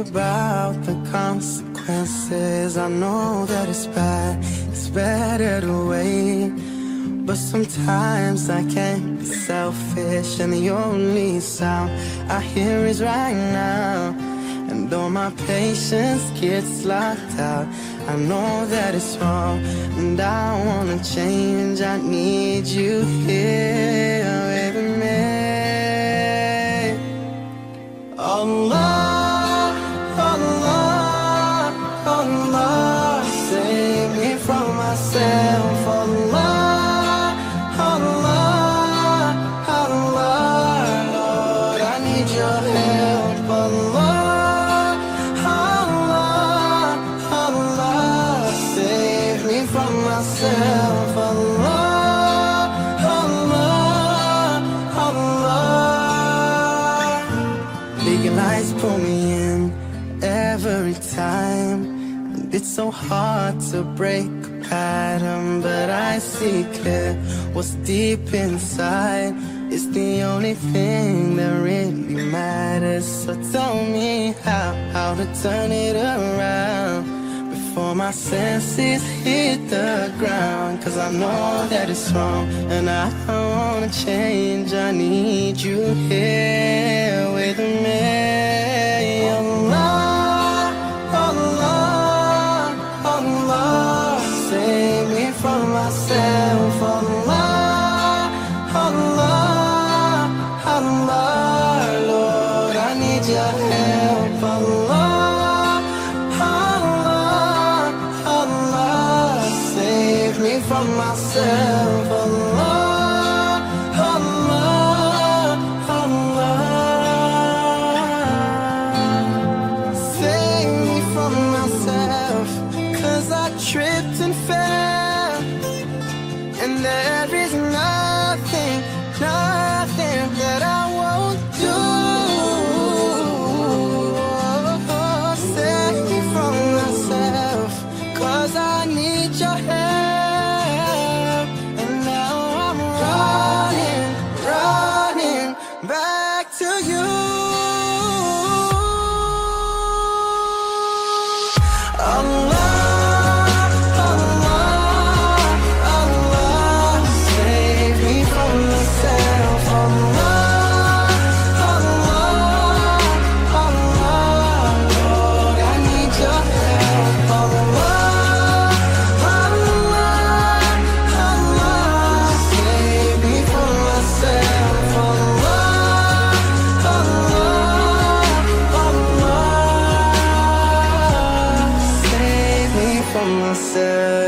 about the consequences. I know that it's bad, it's better to wait. But sometimes I can't be selfish, and the only sound I hear is right now. And though my patience gets locked out, I know that it's wrong, and I wanna change. I need you here myself. Allah, Allah, Allah. Big lights pull me in every time. And it's so hard to break a pattern, but I see clear what's deep inside. It's the only thing that really matters. So tell me how, how to turn it around before my senses hit the ground. Cause I know that it's wrong and I wanna change. I need you here with me. Allah, Allah, Allah, save me from myself. Allah, Allah, Allah, Lord, I need your help. From myself. Allah, Allah, Allah, save me from myself. Cause I tripped and fell. And there to you. Allah,